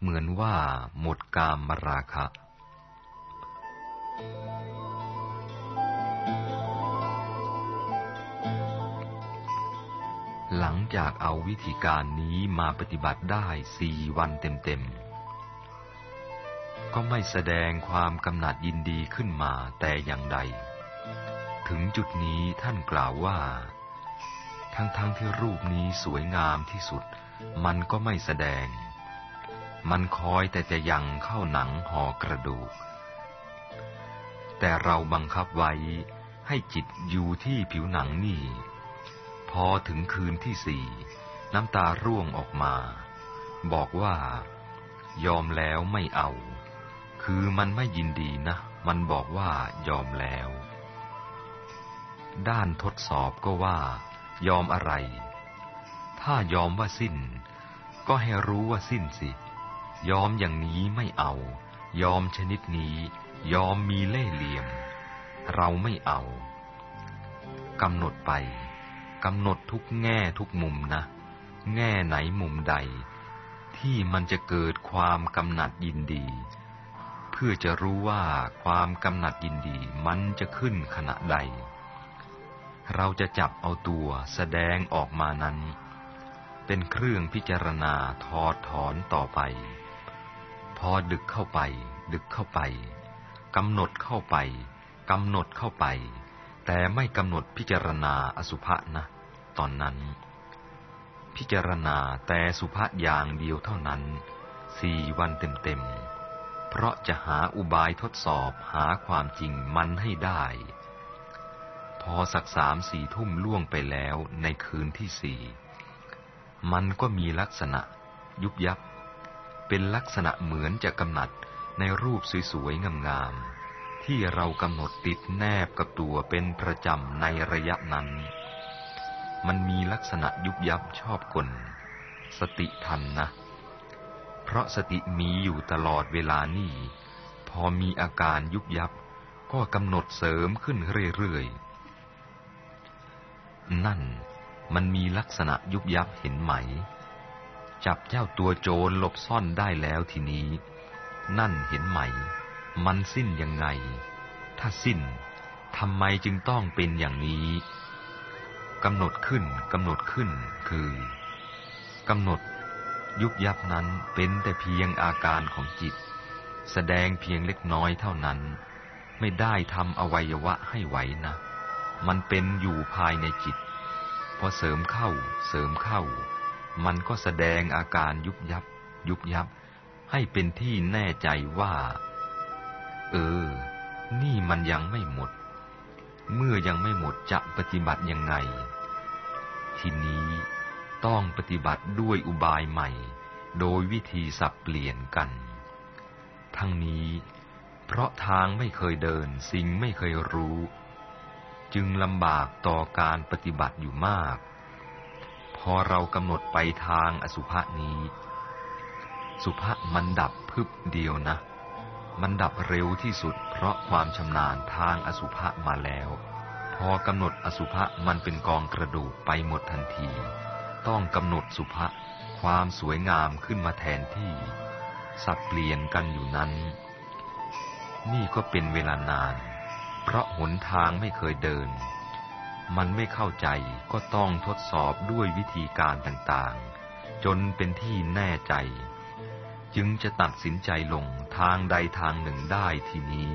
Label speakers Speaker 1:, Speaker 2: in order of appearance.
Speaker 1: เหมือนว่าหมดกามมราคะ หลังจากเอาวิธีการนี้มาปฏิบัติได้สี่วันเต็มๆ ก็ไม่แสดงความกำหนัดยินดีขึ้นมาแต่อย่างใด ถึงจุดนี้ท่านกล่าวว่า ทั้งๆทที่รูปนี้สวยงามที่สุด มันก็ไม่แสดง มันคอยแต่จะยังเข้าหนังห่อกระดูก แต่เราบังคับไว้ให้จิตอยู่ที่ผิวหนังนี่ พอถึงคืนที่สี่น้ำตาร่วงออกมา บอกว่ายอมแล้วไม่เอา คือมันไม่ยินดีนะ มันบอกว่ายอมแล้ว ด้านทดสอบก็ว่า ยอมอะไร ถ้ายอมว่าสิ้น ก็ให้รู้ว่าสิ้นสิ ยอมอย่างนี้ไม่เอา ยอมชนิดนี้ ยอมมีเล่ห์เหลี่ยม เราไม่เอากำหนดไปกำหนดทุกแง่ทุกมุมนะ แง่ไหนมุมใด ที่มันจะเกิดความกำหนัดยินดี เพื่อจะรู้ว่าความกำหนัดยินดีมันจะขึ้นขณะใด เราจะจับเอาตัวแสดงออกมานั้น เป็นเครื่องพิจารณาถอดถอนต่อไป พอดึกเข้าไป ดึกเข้าไปกำหนดเข้าไปกำหนดเข้าไป แต่ไม่กำหนดพิจารณาอสุภะนะ ตอนนั้น พิจารณาแต่สุภะอย่างเดียวเท่านั้นสี่วันเต็มๆ เพราะจะหาอุบายทดสอบหาความจริงมันให้ได้ พอสักสามสี่ทุ่มล่วงไปแล้วในคืนที่สี่ มันก็มีลักษณะยุบยับ เป็นลักษณะเหมือนจะกำหนัดในรูปสวยๆ งามๆ ที่เรากำหนดติดแนบกับตัวเป็นประจำในระยะนั้น มันมีลักษณะยุบยับชอบกล สติทันนะ เพราะสติมีอยู่ตลอดเวลานี่ พอมีอาการยุบยับ ก็กำหนดเสริมขึ้นเรื่อยๆ นั่นมันมีลักษณะยุบยับเห็นไหม จับเจ้าตัวโจรหลบซ่อนได้แล้วทีนี้ นั่นเห็นไหม มันสิ้นยังไง ถ้าสิ้นทำไมจึงต้องเป็นอย่างนี้กำหนดขึ้นกำหนดขึ้นคือกำหนดยุบยับนั้นเป็นแต่เพียงอาการของจิต แสดงเพียงเล็กน้อยเท่านั้น ไม่ได้ทำอวัยวะให้ไหวนะ มันเป็นอยู่ภายในจิต พอเสริมเข้าเสริมเข้า มันก็แสดงอาการยุบยับ ยุบยับ ให้เป็นที่แน่ใจว่า เออ นี่มันยังไม่หมด เมื่อยังไม่หมดจะปฏิบัติยังไง ทีนี้ต้องปฏิบัติด้วยอุบายใหม่ โดยวิธีสับเปลี่ยนกัน ทั้งนี้ เพราะทางไม่เคยเดินสิ่งไม่เคยรู้ จึงลำบากต่อการปฏิบัติอยู่มาก พอเรากำหนดไปทางอสุภะนี้ สุภะมันดับพึบเดียวนะ มันดับเร็วที่สุด เพราะความชำนาญทางอสุภะมาแล้ว พอกำหนดอสุภะมันเป็นกองกระดูกไปหมดทันที ต้องกำหนดสุภะความสวยงามขึ้นมาแทนที่ สับเปลี่ยนกันอยู่นั้น นี่ก็เป็นเวลานาน เพราะหนทางไม่เคยเดิน มันไม่เข้าใจก็ต้องทดสอบด้วยวิธีการต่างๆ จนเป็นที่แน่ใจ จึงจะตัดสินใจลงทางใดทางหนึ่งได้ทีนี้